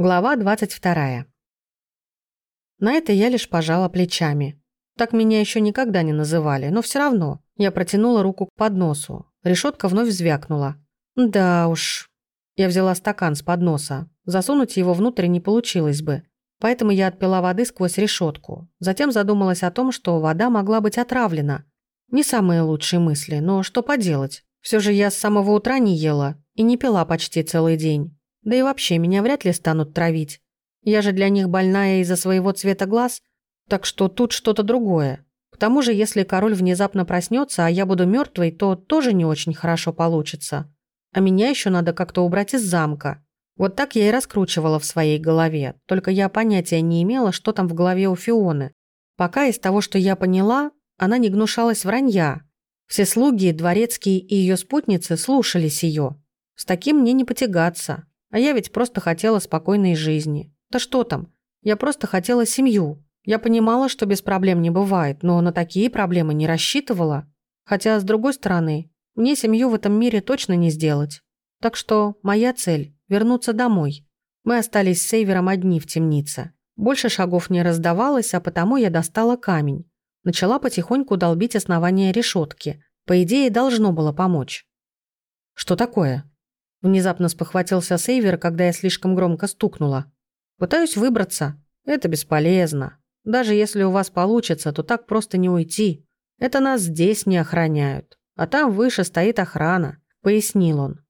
Глава 22. На это я лишь пожала плечами. Так меня еще никогда не называли, но все равно. Я протянула руку к подносу. Решетка вновь звякнула. Да уж. Я взяла стакан с подноса. Засунуть его внутрь не получилось бы. Поэтому я отпила воды сквозь решетку. Затем задумалась о том, что вода могла быть отравлена. Не самые лучшие мысли, но что поделать. Все же я с самого утра не ела и не пила почти целый день. Да и вообще, меня вряд ли станут травить. Я же для них больная из-за своего цвета глаз, так что тут что-то другое. К тому же, если король внезапно проснется, а я буду мертвой, то тоже не очень хорошо получится. А меня еще надо как-то убрать из замка. Вот так я и раскручивала в своей голове, только я понятия не имела, что там в голове у Фионы. Пока из того, что я поняла, она не гнушалась вранья. Все слуги, дворецкие и ее спутницы слушались ее. С таким мне не потягаться. А я ведь просто хотела спокойной жизни. Да что там? Я просто хотела семью. Я понимала, что без проблем не бывает, но на такие проблемы не рассчитывала. Хотя, с другой стороны, мне семью в этом мире точно не сделать. Так что моя цель – вернуться домой. Мы остались с Сейвером одни в темнице. Больше шагов не раздавалось, а потому я достала камень. Начала потихоньку долбить основание решетки. По идее, должно было помочь. «Что такое?» Внезапно спохватился Сейвер, когда я слишком громко стукнула. «Пытаюсь выбраться. Это бесполезно. Даже если у вас получится, то так просто не уйти. Это нас здесь не охраняют. А там выше стоит охрана», — пояснил он.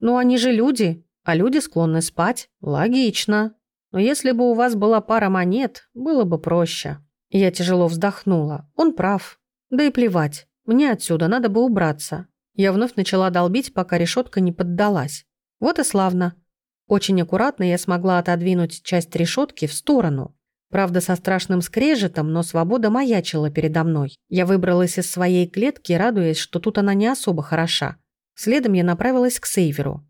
«Ну они же люди, а люди склонны спать. Логично. Но если бы у вас была пара монет, было бы проще». Я тяжело вздохнула. Он прав. Да и плевать. Мне отсюда надо бы убраться. Я вновь начала долбить, пока решетка не поддалась. Вот и славно. Очень аккуратно я смогла отодвинуть часть решетки в сторону. Правда, со страшным скрежетом, но свобода маячила передо мной. Я выбралась из своей клетки, радуясь, что тут она не особо хороша. Следом я направилась к сейверу.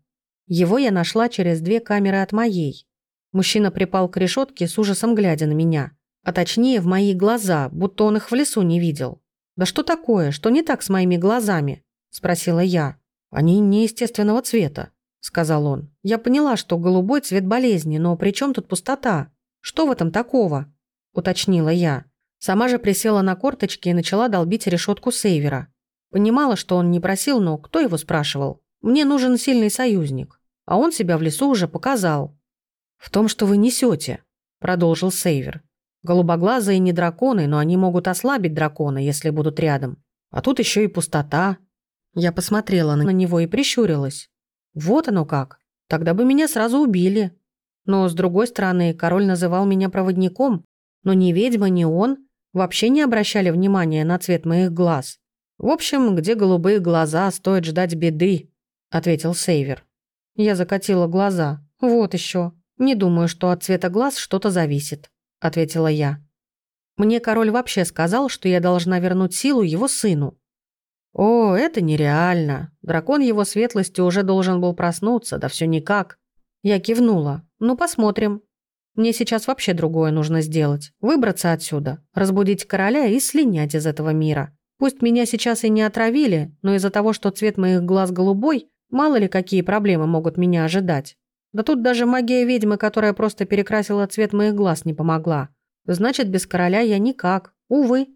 Его я нашла через две камеры от моей. Мужчина припал к решетке с ужасом глядя на меня. А точнее, в мои глаза, будто он их в лесу не видел. Да что такое? Что не так с моими глазами? – спросила я. «Они неестественного цвета», – сказал он. «Я поняла, что голубой цвет болезни, но при чем тут пустота? Что в этом такого?» – уточнила я. Сама же присела на корточки и начала долбить решетку сейвера. Понимала, что он не просил, но кто его спрашивал? Мне нужен сильный союзник. А он себя в лесу уже показал. «В том, что вы несете», – продолжил сейвер. «Голубоглазые не драконы, но они могут ослабить дракона, если будут рядом. А тут еще и пустота, я посмотрела на него и прищурилась. Вот оно как. Тогда бы меня сразу убили. Но, с другой стороны, король называл меня проводником, но ни ведьма, ни он вообще не обращали внимания на цвет моих глаз. В общем, где голубые глаза, стоит ждать беды, ответил Сейвер. Я закатила глаза. Вот еще. Не думаю, что от цвета глаз что-то зависит, ответила я. Мне король вообще сказал, что я должна вернуть силу его сыну. «О, это нереально. Дракон его светлости уже должен был проснуться, да все никак». Я кивнула. «Ну, посмотрим. Мне сейчас вообще другое нужно сделать. Выбраться отсюда, разбудить короля и слинять из этого мира. Пусть меня сейчас и не отравили, но из-за того, что цвет моих глаз голубой, мало ли какие проблемы могут меня ожидать. Да тут даже магия ведьмы, которая просто перекрасила цвет моих глаз, не помогла. Значит, без короля я никак. Увы».